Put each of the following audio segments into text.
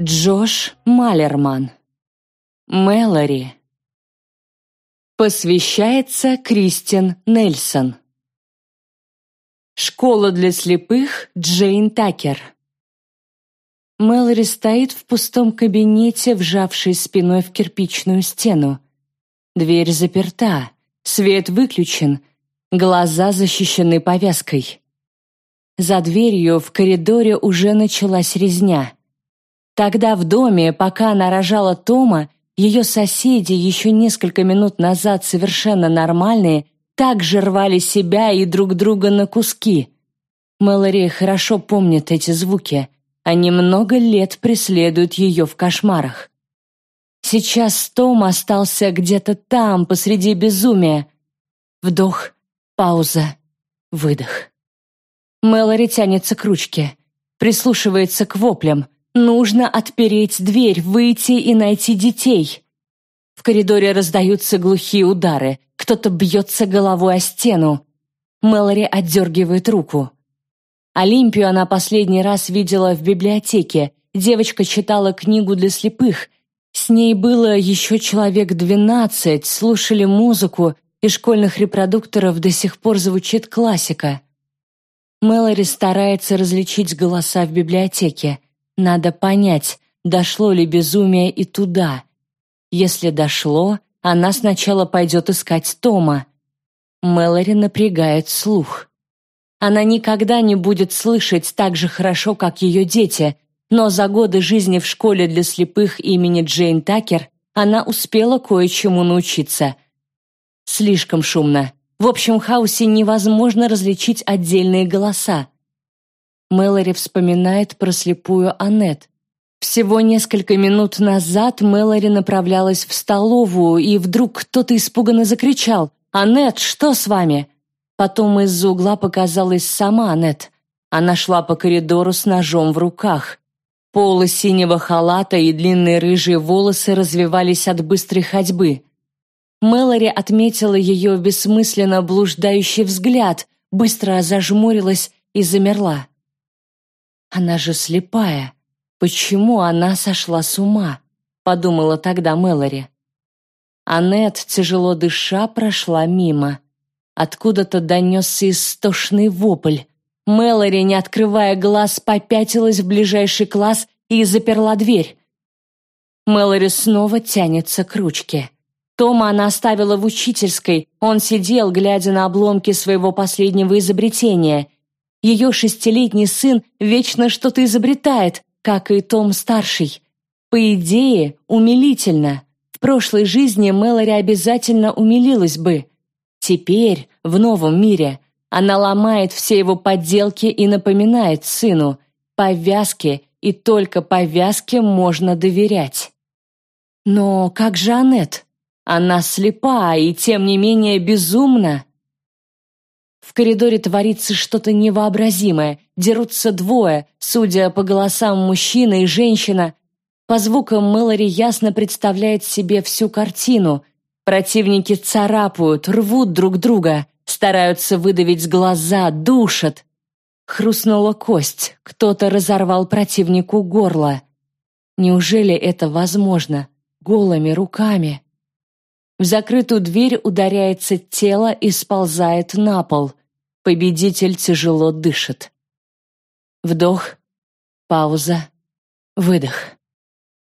Джош Малерман. Мэлори. Посвящается Кристин Нельсон. Школа для слепых Джейн Такер. Мэлори стоит в пустом кабинете, вжавшись спиной в кирпичную стену. Дверь заперта, свет выключен, глаза защищены повязкой. За дверью в коридоре уже началась резня. Тогда в доме, пока она рожала Тома, ее соседи, еще несколько минут назад совершенно нормальные, также рвали себя и друг друга на куски. Мэлори хорошо помнит эти звуки. Они много лет преследуют ее в кошмарах. Сейчас Том остался где-то там, посреди безумия. Вдох, пауза, выдох. Мэлори тянется к ручке, прислушивается к воплям — Нужно отпереть дверь, выйти и найти детей. В коридоре раздаются глухие удары. Кто-то бьется головой о стену. Мэлори отдергивает руку. Олимпию она последний раз видела в библиотеке. Девочка читала книгу для слепых. С ней было еще человек двенадцать, слушали музыку, и школьных репродукторов до сих пор звучит классика. Мэлори старается различить голоса в библиотеке. Надо понять, дошло ли безумие и туда. Если дошло, она сначала пойдет искать Тома. Мэлори напрягает слух. Она никогда не будет слышать так же хорошо, как ее дети, но за годы жизни в школе для слепых имени Джейн Такер она успела кое-чему научиться. Слишком шумно. В общем хаосе невозможно различить отдельные голоса. Мэлори вспоминает про слепую Аннет. Всего несколько минут назад Мэлори направлялась в столовую, и вдруг кто-то испуганно закричал «Аннет, что с вами?» Потом из-за угла показалась сама Аннет. Она шла по коридору с ножом в руках. Полы синего халата и длинные рыжие волосы развивались от быстрой ходьбы. Мэлори отметила ее бессмысленно блуждающий взгляд, быстро зажмурилась и замерла. Она же слепая. Почему она сошла с ума? Подумала тогда Мэлори. Аннет, тяжело дыша, прошла мимо. Откуда-то донесся истошный вопль. Мэлори, не открывая глаз, попятилась в ближайший класс и заперла дверь. Мэлори снова тянется к ручке. Тома она оставила в учительской. Он сидел, глядя на обломки своего последнего изобретения — ее шестилетний сын вечно что-то изобретает, как и Том-старший. По идее, умилительно. В прошлой жизни Мэлори обязательно умилилась бы. Теперь, в новом мире, она ломает все его подделки и напоминает сыну, повязки и только повязке можно доверять. Но как же Аннет? Она слепа и, тем не менее, безумна. В коридоре творится что-то невообразимое. Дерутся двое, судя по голосам мужчина и женщина. По звукам Мэлори ясно представляет себе всю картину. Противники царапают, рвут друг друга, стараются выдавить глаза, душат. Хрустнула кость, кто-то разорвал противнику горло. Неужели это возможно? Голыми руками. В закрытую дверь ударяется тело и сползает на пол. Победитель тяжело дышит. Вдох, пауза, выдох.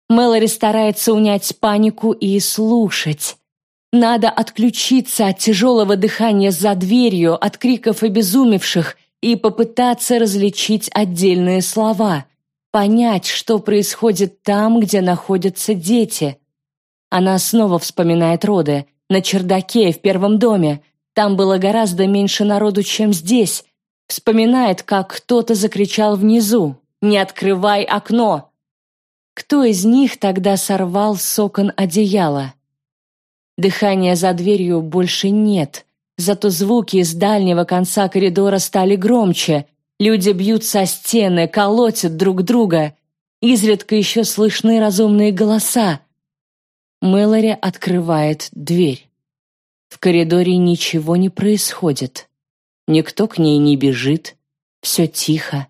Мэлори старается унять панику и слушать. Надо отключиться от тяжелого дыхания за дверью, от криков обезумевших и попытаться различить отдельные слова, понять, что происходит там, где находятся дети. Она снова вспоминает роды, на чердаке в первом доме, там было гораздо меньше народу, чем здесь. Вспоминает, как кто-то закричал внизу «Не открывай окно!». Кто из них тогда сорвал с окон одеяло? Дыхания за дверью больше нет, зато звуки из дальнего конца коридора стали громче. Люди бьются о стены, колотят друг друга. Изредка еще слышны разумные голоса. Мэлори открывает дверь. В коридоре ничего не происходит. Никто к ней не бежит. Все тихо.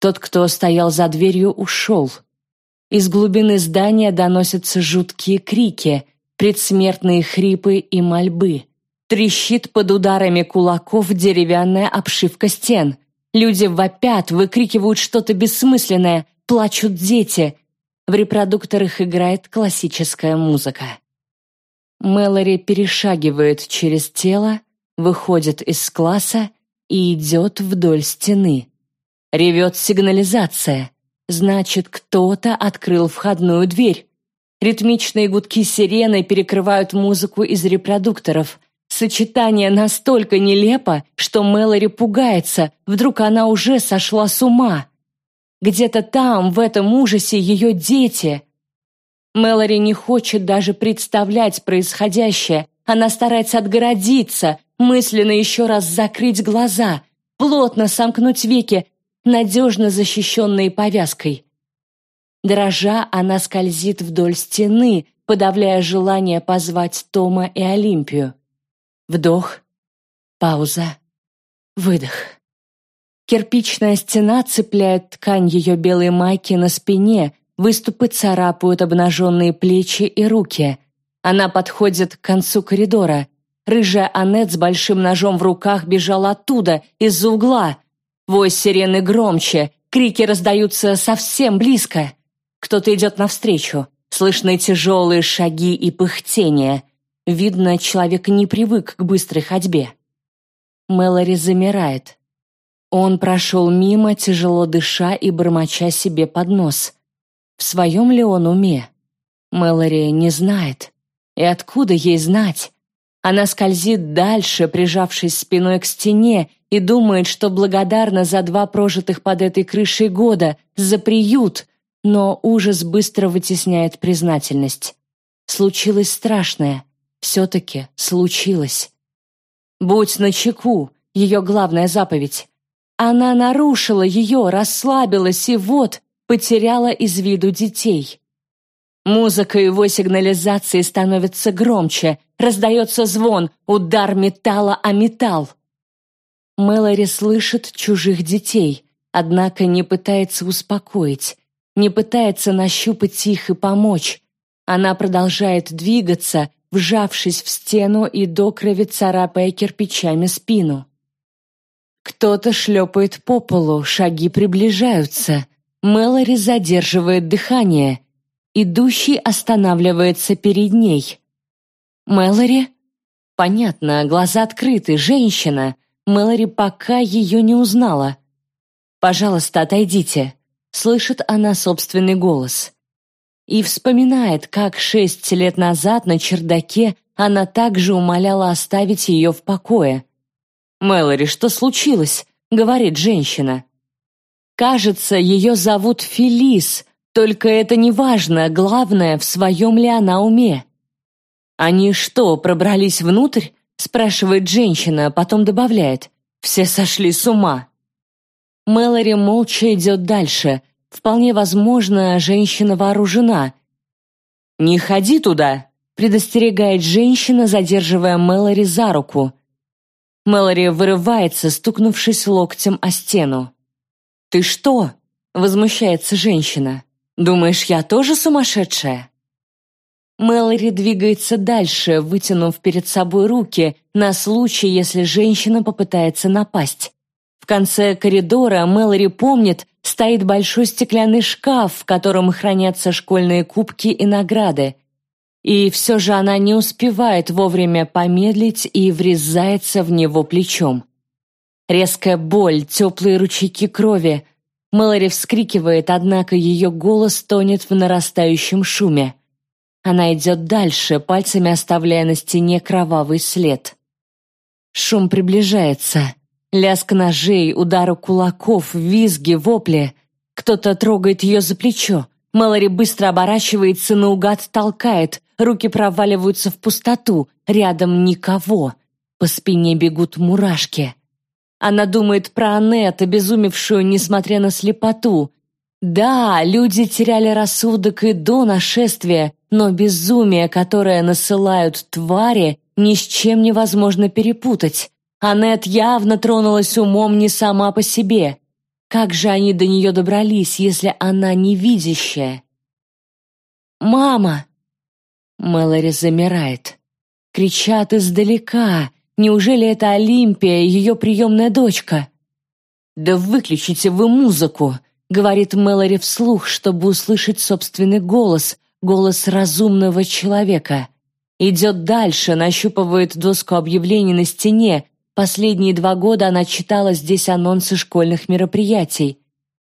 Тот, кто стоял за дверью, ушел. Из глубины здания доносятся жуткие крики, предсмертные хрипы и мольбы. Трещит под ударами кулаков деревянная обшивка стен. Люди вопят, выкрикивают что-то бессмысленное, плачут дети. В репродукторах играет классическая музыка. Мэлори перешагивает через тело, выходит из класса и идет вдоль стены. Ревет сигнализация. Значит, кто-то открыл входную дверь. Ритмичные гудки сирены перекрывают музыку из репродукторов. Сочетание настолько нелепо, что Мэлори пугается, вдруг она уже сошла с ума. Где-то там, в этом ужасе, ее дети. Мэлори не хочет даже представлять происходящее. Она старается отгородиться, мысленно еще раз закрыть глаза, плотно сомкнуть веки, надежно защищенные повязкой. Дрожа, она скользит вдоль стены, подавляя желание позвать Тома и Олимпию. Вдох, пауза, выдох. Кирпичная стена цепляет ткань ее белой майки на спине, выступы царапают обнаженные плечи и руки. Она подходит к концу коридора. Рыжая Аннет с большим ножом в руках бежала оттуда, из-за угла. Вой сирены громче, крики раздаются совсем близко. Кто-то идет навстречу. Слышны тяжелые шаги и пыхтение. Видно, человек не привык к быстрой ходьбе. Мэлори замирает. Он прошел мимо, тяжело дыша и бормоча себе под нос. В своем ли он уме? Мэлори не знает. И откуда ей знать? Она скользит дальше, прижавшись спиной к стене, и думает, что благодарна за два прожитых под этой крышей года, за приют, но ужас быстро вытесняет признательность. Случилось страшное. Все-таки случилось. «Будь начеку», — ее главная заповедь. Она нарушила ее, расслабилась и вот потеряла из виду детей. Музыка его сигнализации становится громче, раздается звон, удар металла о металл. Мэлори слышит чужих детей, однако не пытается успокоить, не пытается нащупать их и помочь. Она продолжает двигаться, вжавшись в стену и до крови царапая кирпичами спину. Кто-то шлепает по полу, шаги приближаются. Мэлори задерживает дыхание. Идущий останавливается перед ней. Мэлори? Понятно, глаза открыты, женщина. Мэлори пока ее не узнала. «Пожалуйста, отойдите», — слышит она собственный голос. И вспоминает, как шесть лет назад на чердаке она также умоляла оставить ее в покое. «Мэлори, что случилось?» — говорит женщина. Кажется, ее зовут Фелис, только это не важно, главное, в своем ли она уме. «Они что, пробрались внутрь?» — спрашивает женщина, а потом добавляет. «Все сошли с ума». Мэлори молча идет дальше. Вполне возможно, женщина вооружена. «Не ходи туда!» — предостерегает женщина, задерживая Мэлори за руку. Мэлори вырывается, стукнувшись локтем о стену. «Ты что?» — возмущается женщина. «Думаешь, я тоже сумасшедшая?» Мэлори двигается дальше, вытянув перед собой руки, на случай, если женщина попытается напасть. В конце коридора Мэлори помнит, стоит большой стеклянный шкаф, в котором хранятся школьные кубки и награды. И все же она не успевает вовремя помедлить и врезается в него плечом. Резкая боль, теплые ручейки крови. Мэлори вскрикивает, однако ее голос тонет в нарастающем шуме. Она идет дальше, пальцами оставляя на стене кровавый след. Шум приближается. Лязг ножей, удары кулаков, визги, вопли. Кто-то трогает ее за плечо. Мэлори быстро оборачивается, наугад толкает. Руки проваливаются в пустоту. Рядом никого. По спине бегут мурашки. Она думает про Аннет, обезумевшую, несмотря на слепоту. Да, люди теряли рассудок и до нашествия, но безумие, которое насылают твари, ни с чем невозможно перепутать. Аннет явно тронулась умом не сама по себе. Как же они до нее добрались, если она невидящая? «Мама!» Мэлори замирает. Кричат издалека. Неужели это Олимпия, ее приемная дочка? «Да выключите вы музыку!» — говорит Мэлори вслух, чтобы услышать собственный голос, голос разумного человека. Идет дальше, нащупывает доску объявлений на стене. Последние два года она читала здесь анонсы школьных мероприятий.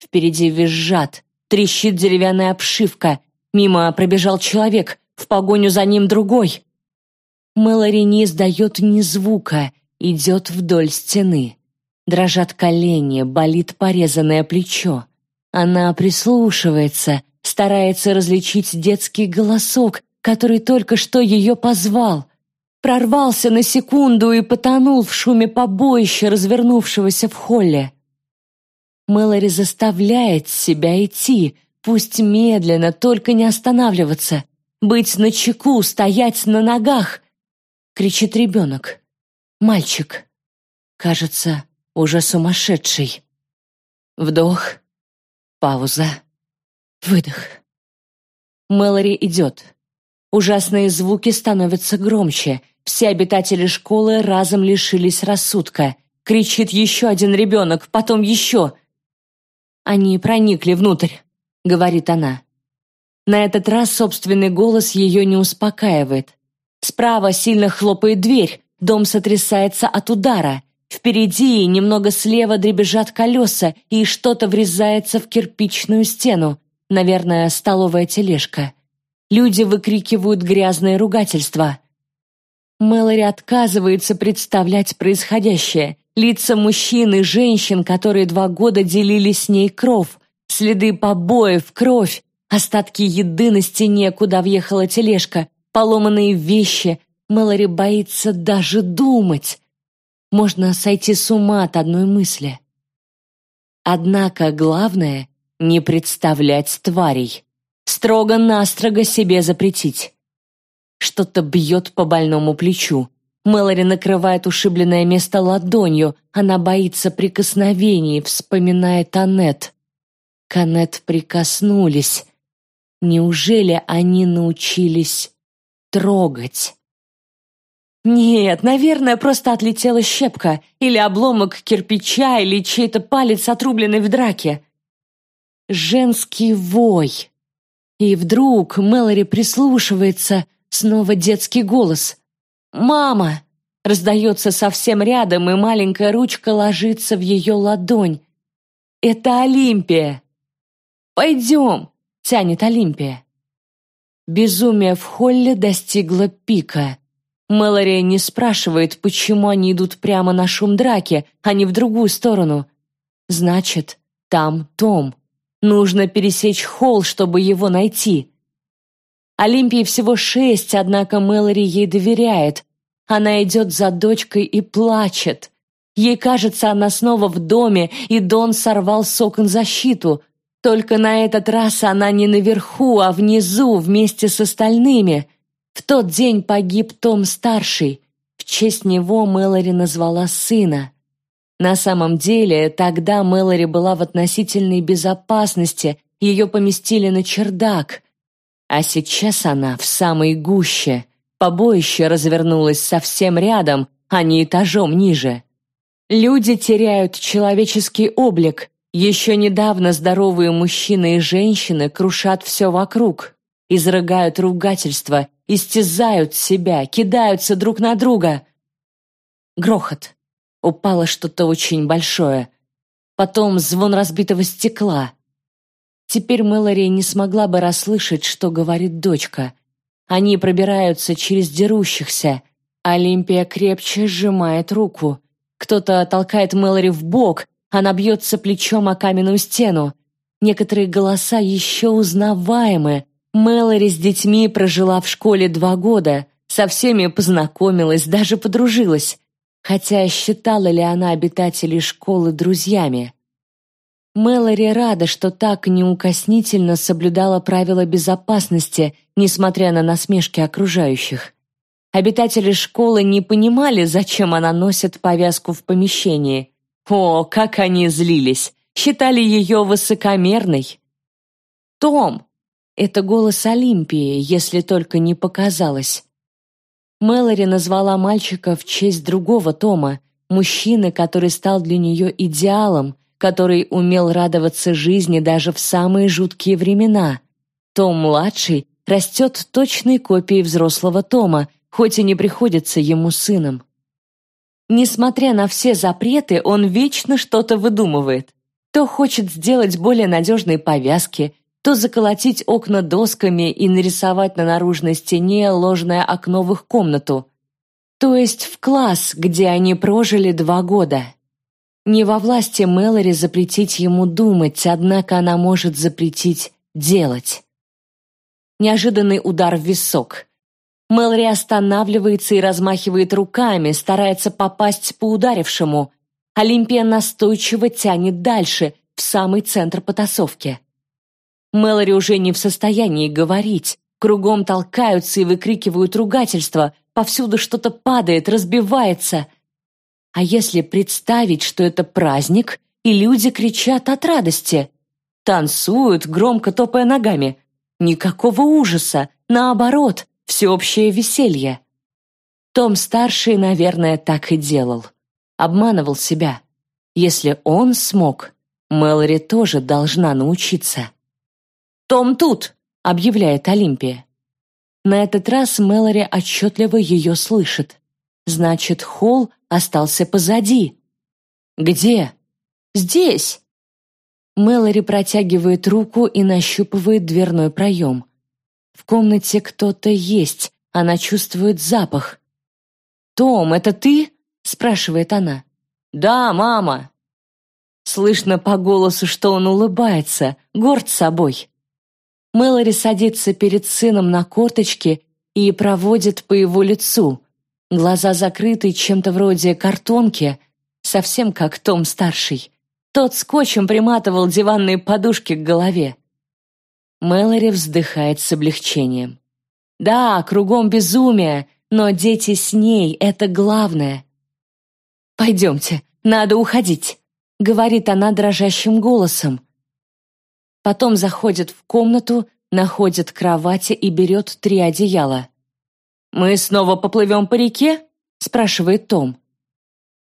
Впереди визжат, трещит деревянная обшивка. Мимо пробежал человек, в погоню за ним другой. Мэлори не издает ни звука, идет вдоль стены. Дрожат колени, болит порезанное плечо. Она прислушивается, старается различить детский голосок, который только что ее позвал. Прорвался на секунду и потонул в шуме побоища, развернувшегося в холле. Мэлори заставляет себя идти, пусть медленно, только не останавливаться, быть начеку, стоять на ногах. Кричит ребенок. Мальчик. Кажется, уже сумасшедший. Вдох. Пауза. Выдох. Мэлори идет. Ужасные звуки становятся громче. Все обитатели школы разом лишились рассудка. Кричит еще один ребенок, потом еще. «Они проникли внутрь», — говорит она. На этот раз собственный голос ее не успокаивает. Справа сильно хлопает дверь, дом сотрясается от удара. Впереди и немного слева дребезжат колеса, и что-то врезается в кирпичную стену. Наверное, столовая тележка. Люди выкрикивают грязные ругательства. Мэлори отказывается представлять происходящее. Лица мужчин и женщин, которые два года делили с ней кров, следы побоев, кровь, остатки еды на стене, куда въехала тележка, поломанные вещи. Мэлори боится даже думать. Можно сойти с ума от одной мысли. Однако главное — не представлять тварей строго-настрого себе запретить. Что-то бьет по больному плечу. Мэлори накрывает ушибленное место ладонью. Она боится прикосновений, вспоминает Аннет. К Аннет прикоснулись. Неужели они научились трогать? Нет, наверное, просто отлетела щепка, или обломок кирпича, или чей-то палец, отрубленный в драке. Женский вой. И вдруг Мэлори прислушивается, снова детский голос. «Мама!» Раздается совсем рядом, и маленькая ручка ложится в ее ладонь. «Это Олимпия!» «Пойдем!» — тянет Олимпия. Безумие в холле достигло пика. Мэлори не спрашивает, почему они идут прямо на шум драки, а не в другую сторону. Значит, там Том. Нужно пересечь холл, чтобы его найти. Олимпии всего шесть, однако Мэлори ей доверяет. Она идет за дочкой и плачет. Ей кажется, она снова в доме, и Дон сорвал с окон защиту. Только на этот раз она не наверху, а внизу, вместе с остальными. В тот день погиб Том-старший. В честь него Мэлори назвала сына. На самом деле, тогда Мэлори была в относительной безопасности, ее поместили на чердак. А сейчас она в самой гуще. Побоище развернулось совсем рядом, а не этажом ниже. Люди теряют человеческий облик. Еще недавно здоровые мужчины и женщины крушат все вокруг, изрыгают ругательства, истязают себя, кидаются друг на друга. Грохот. Упало что-то очень большое. Потом звон разбитого стекла. Теперь Мэлори не смогла бы расслышать, что говорит дочка. Они пробираются через дерущихся. Олимпия крепче сжимает руку. Кто-то толкает Мэлори в бок, она бьется плечом о каменную стену. Некоторые голоса еще узнаваемы. Мэлори с детьми прожила в школе два года, со всеми познакомилась, даже подружилась хотя считала ли она обитателей школы друзьями. Мэлори рада, что так неукоснительно соблюдала правила безопасности, несмотря на насмешки окружающих. Обитатели школы не понимали, зачем она носит повязку в помещении. О, как они злились! Считали ее высокомерной. «Том! это голос Олимпии, если только не показалось. Мэлори назвала мальчика в честь другого Тома, мужчины, который стал для нее идеалом, который умел радоваться жизни даже в самые жуткие времена. Том-младший растет точной копией взрослого Тома, хоть и не приходится ему сыном. Несмотря на все запреты, он вечно что-то выдумывает. То хочет сделать более надежные повязки, то заколотить окна досками и нарисовать на наружной стене ложное окно в их комнату. То есть в класс, где они прожили два года. Не во власти Мэлори запретить ему думать, однако она может запретить делать. Неожиданный удар в висок. Мэлори останавливается и размахивает руками, старается попасть по ударившему. Олимпия настойчиво тянет дальше, в самый центр потасовки. Мэлори уже не в состоянии говорить. Кругом толкаются и выкрикивают ругательства, повсюду что-то падает, разбивается. А если представить, что это праздник, и люди кричат от радости? Танцуют, громко топая ногами. Никакого ужаса, наоборот, всеобщее веселье. Том-старший, наверное, так и делал. Обманывал себя. Если он смог, Мэлори тоже должна научиться. «Том тут!» — объявляет Олимпия. На этот раз Мэлори отчетливо ее слышит. Значит, холл остался позади. «Где?» «Здесь!» Мэлори протягивает руку и нащупывает дверной проем. В комнате кто-то есть, она чувствует запах. «Том, это ты?» — спрашивает она. «Да, мама». Слышно по голосу, что он улыбается, горд собой. Мэлори садится перед сыном на корточке и проводит по его лицу. Глаза закрыты чем-то вроде картонки, совсем как Том-старший. Тот скотчем приматывал диванные подушки к голове. Мэлори вздыхает с облегчением. Да, кругом безумие, но дети с ней — это главное. «Пойдемте, надо уходить», — говорит она дрожащим голосом. Потом заходит в комнату, находит кровати и берет три одеяла. «Мы снова поплывем по реке?» — спрашивает Том.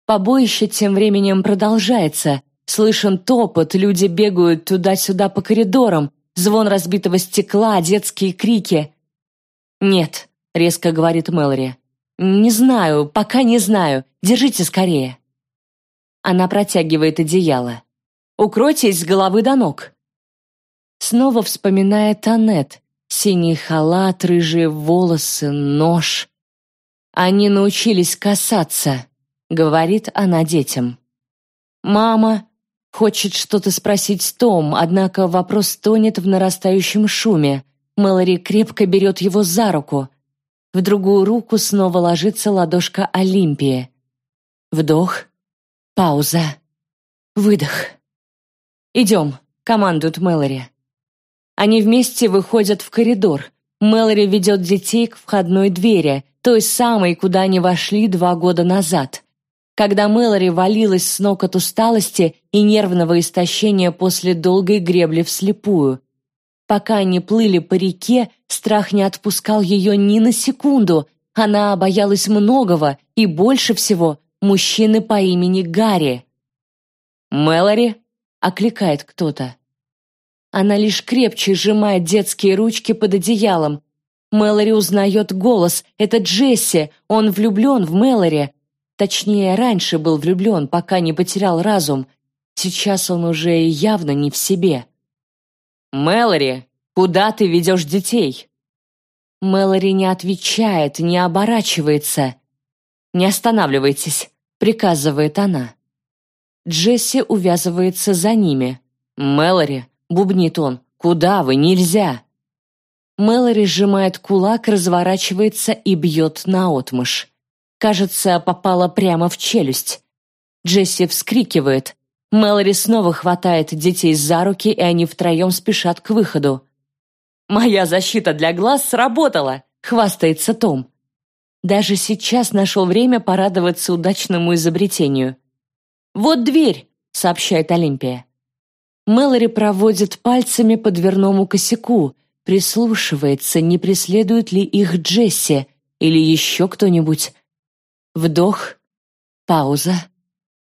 Побоище тем временем продолжается. Слышен топот, люди бегают туда-сюда по коридорам, звон разбитого стекла, детские крики. «Нет», — резко говорит Мэлори. «Не знаю, пока не знаю. Держите скорее». Она протягивает одеяло. «Укройтесь с головы до ног». Снова вспоминает Аннет. Синий халат, рыжие волосы, нож. Они научились касаться, говорит она детям. Мама хочет что-то спросить Том, однако вопрос тонет в нарастающем шуме. Мэлори крепко берет его за руку. В другую руку снова ложится ладошка Олимпии. Вдох, пауза, выдох. «Идем», — командует Мэлори. Они вместе выходят в коридор. Мэлори ведет детей к входной двери, той самой, куда они вошли два года назад. Когда Мэлори валилась с ног от усталости и нервного истощения после долгой гребли вслепую. Пока они плыли по реке, страх не отпускал ее ни на секунду. Она боялась многого и больше всего мужчины по имени Гарри. «Мэлори?» — окликает кто-то. Она лишь крепче сжимает детские ручки под одеялом. Мэлори узнает голос. Это Джесси. Он влюблен в Мэлори. Точнее, раньше был влюблен, пока не потерял разум. Сейчас он уже явно не в себе. «Мэлори, куда ты ведешь детей?» Мэлори не отвечает, не оборачивается. «Не останавливайтесь», — приказывает она. Джесси увязывается за ними. «Мэлори, бубнит он. «Куда вы? Нельзя!» Мэлори сжимает кулак, разворачивается и бьет наотмашь. Кажется, попала прямо в челюсть. Джесси вскрикивает. Мэлори снова хватает детей за руки, и они втроем спешат к выходу. «Моя защита для глаз сработала!» — хвастается Том. Даже сейчас нашел время порадоваться удачному изобретению. «Вот дверь!» — сообщает Олимпия. Мэлори проводит пальцами по дверному косяку. прислушивается, не преследует ли их Джесси или еще кто-нибудь. Вдох, пауза,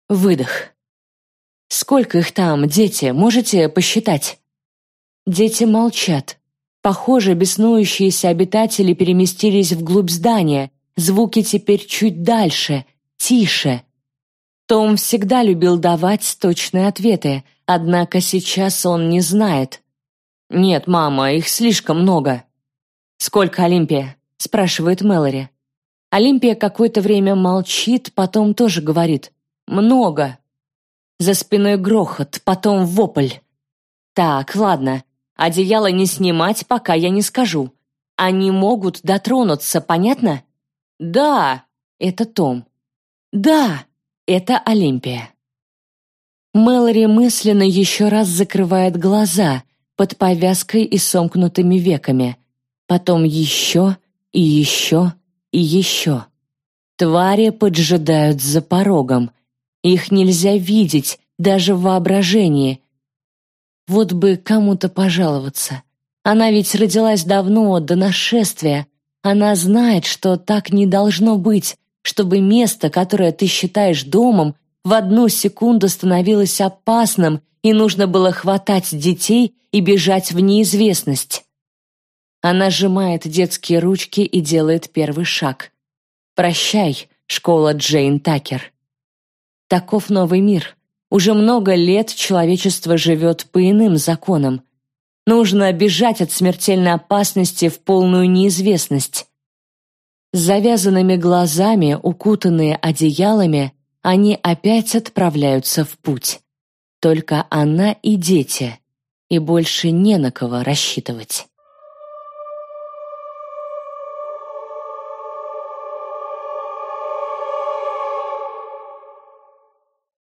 выдох. «Сколько их там, дети, можете посчитать?» Дети молчат. Похоже, беснующиеся обитатели переместились вглубь здания. Звуки теперь чуть дальше, тише. Том всегда любил давать точные ответы, однако сейчас он не знает. «Нет, мама, их слишком много». «Сколько, Олимпия?» — спрашивает Мэлори. Олимпия какое-то время молчит, потом тоже говорит. «Много». За спиной грохот, потом вопль. «Так, ладно, одеяло не снимать, пока я не скажу. Они могут дотронуться, понятно?» «Да!» — это Том. «Да!» — это Олимпия. Мэлори мысленно еще раз закрывает глаза под повязкой и сомкнутыми веками. Потом еще и еще и еще. Твари поджидают за порогом. Их нельзя видеть, даже в воображении. Вот бы кому-то пожаловаться. Она ведь родилась давно, до нашествия. Она знает, что так не должно быть, чтобы место, которое ты считаешь домом, в одну секунду становилось опасным, и нужно было хватать детей и бежать в неизвестность. Она сжимает детские ручки и делает первый шаг. «Прощай, школа Джейн Такер». Таков новый мир. Уже много лет человечество живет по иным законам. Нужно бежать от смертельной опасности в полную неизвестность. С завязанными глазами, укутанные одеялами, они опять отправляются в путь. Только она и дети, и больше не на кого рассчитывать.